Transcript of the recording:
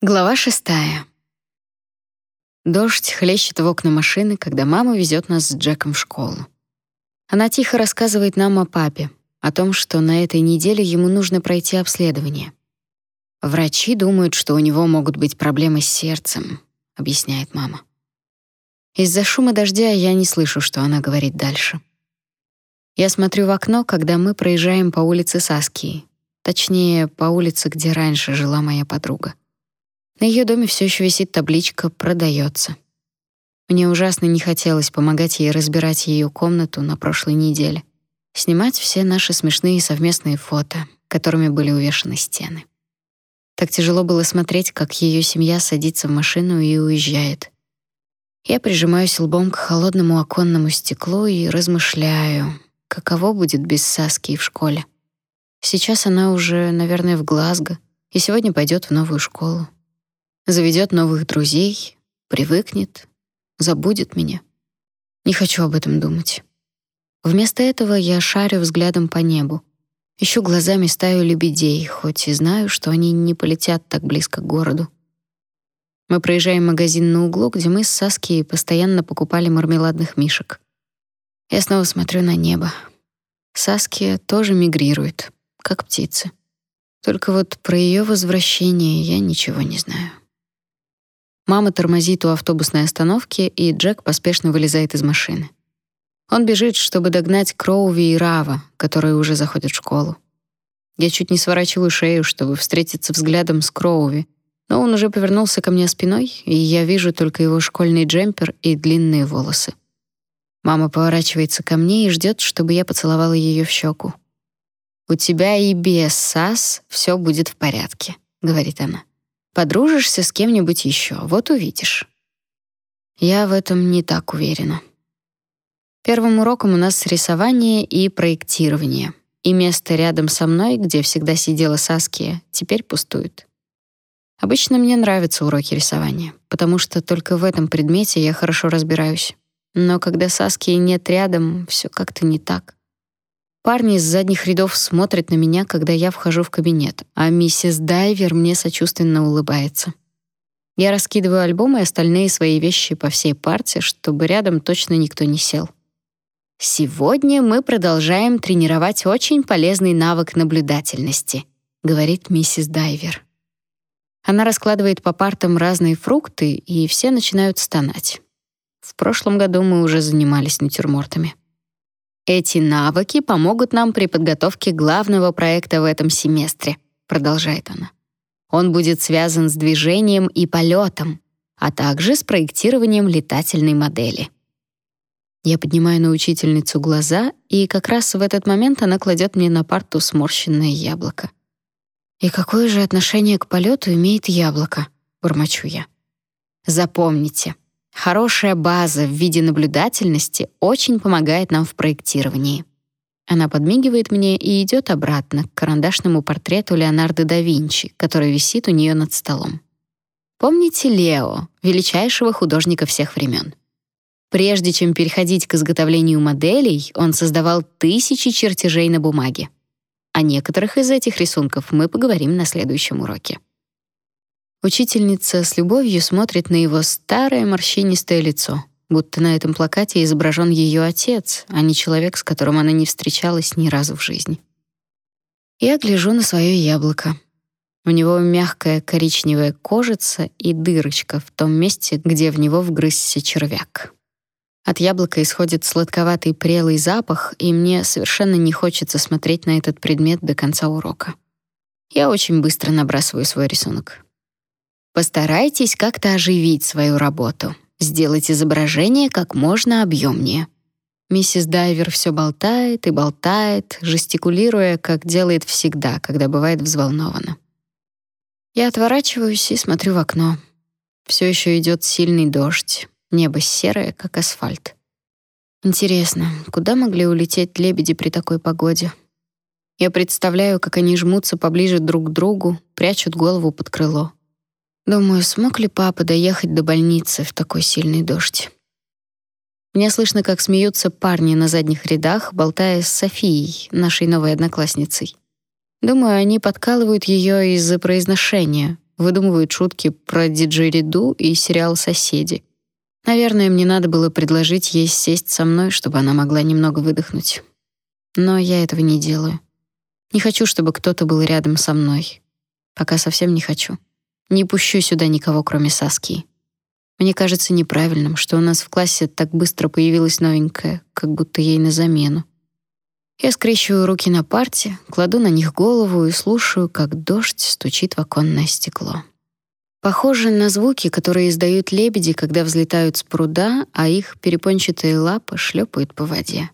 Глава шестая. Дождь хлещет в окна машины, когда мама везет нас с Джеком в школу. Она тихо рассказывает нам о папе, о том, что на этой неделе ему нужно пройти обследование. Врачи думают, что у него могут быть проблемы с сердцем, объясняет мама. Из-за шума дождя я не слышу, что она говорит дальше. Я смотрю в окно, когда мы проезжаем по улице Саскии, точнее, по улице, где раньше жила моя подруга. На ее доме все еще висит табличка «Продается». Мне ужасно не хотелось помогать ей разбирать ее комнату на прошлой неделе, снимать все наши смешные совместные фото, которыми были увешаны стены. Так тяжело было смотреть, как ее семья садится в машину и уезжает. Я прижимаюсь лбом к холодному оконному стеклу и размышляю, каково будет без Саски в школе. Сейчас она уже, наверное, в Глазго и сегодня пойдет в новую школу заведет новых друзей, привыкнет, забудет меня. Не хочу об этом думать. Вместо этого я шарю взглядом по небу. Ищу глазами стаю лебедей, хоть и знаю, что они не полетят так близко к городу. Мы проезжаем магазин на углу, где мы с Саски постоянно покупали мармеладных мишек. Я снова смотрю на небо. Саски тоже мигрирует, как птицы. Только вот про ее возвращение я ничего не знаю. Мама тормозит у автобусной остановки, и Джек поспешно вылезает из машины. Он бежит, чтобы догнать Кроуви и Рава, которые уже заходят в школу. Я чуть не сворачиваю шею, чтобы встретиться взглядом с Кроуви, но он уже повернулся ко мне спиной, и я вижу только его школьный джемпер и длинные волосы. Мама поворачивается ко мне и ждет, чтобы я поцеловала ее в щеку. «У тебя и без САС все будет в порядке», — говорит она. Подружишься с кем-нибудь еще, вот увидишь. Я в этом не так уверена. Первым уроком у нас рисование и проектирование. И место рядом со мной, где всегда сидела Саския, теперь пустует. Обычно мне нравятся уроки рисования, потому что только в этом предмете я хорошо разбираюсь. Но когда Саскии нет рядом, все как-то не так. Парни из задних рядов смотрят на меня, когда я вхожу в кабинет, а миссис Дайвер мне сочувственно улыбается. Я раскидываю альбомы и остальные свои вещи по всей парте, чтобы рядом точно никто не сел. Сегодня мы продолжаем тренировать очень полезный навык наблюдательности, говорит миссис Дайвер. Она раскладывает по партам разные фрукты, и все начинают стонать. В прошлом году мы уже занимались натюрмортами. Эти навыки помогут нам при подготовке главного проекта в этом семестре, продолжает она. Он будет связан с движением и полетом, а также с проектированием летательной модели. Я поднимаю на учительницу глаза, и как раз в этот момент она кладет мне на парту сморщенное яблоко. И какое же отношение к полету имеет яблоко? бормочу я. Запомните, Хорошая база в виде наблюдательности очень помогает нам в проектировании. Она подмигивает мне и идет обратно к карандашному портрету Леонардо да Винчи, который висит у нее над столом. Помните Лео, величайшего художника всех времен? Прежде чем переходить к изготовлению моделей, он создавал тысячи чертежей на бумаге. О некоторых из этих рисунков мы поговорим на следующем уроке. Учительница с любовью смотрит на его старое морщинистое лицо, будто на этом плакате изображен ее отец, а не человек, с которым она не встречалась ни разу в жизни. Я гляжу на свое яблоко. У него мягкая коричневая кожица и дырочка в том месте, где в него вгрызся червяк. От яблока исходит сладковатый прелый запах, и мне совершенно не хочется смотреть на этот предмет до конца урока. Я очень быстро набрасываю свой рисунок. Постарайтесь как-то оживить свою работу, сделать изображение как можно объемнее. Миссис Дайвер все болтает и болтает, жестикулируя, как делает всегда, когда бывает взволнована. Я отворачиваюсь и смотрю в окно. Все еще идет сильный дождь, небо серое, как асфальт. Интересно, куда могли улететь лебеди при такой погоде? Я представляю, как они жмутся поближе друг к другу, прячут голову под крыло. Думаю, смог ли папа доехать до больницы в такой сильный дождь. Мне слышно, как смеются парни на задних рядах, болтая с Софией, нашей новой одноклассницей. Думаю, они подкалывают ее из-за произношения, выдумывают шутки про диджериду и сериал «Соседи». Наверное, мне надо было предложить ей сесть со мной, чтобы она могла немного выдохнуть. Но я этого не делаю. Не хочу, чтобы кто-то был рядом со мной. Пока совсем не хочу. Не пущу сюда никого, кроме Саски. Мне кажется неправильным, что у нас в классе так быстро появилась новенькая, как будто ей на замену. Я скрещиваю руки на парте, кладу на них голову и слушаю, как дождь стучит в оконное стекло. Похоже на звуки, которые издают лебеди, когда взлетают с пруда, а их перепончатые лапы шлепают по воде.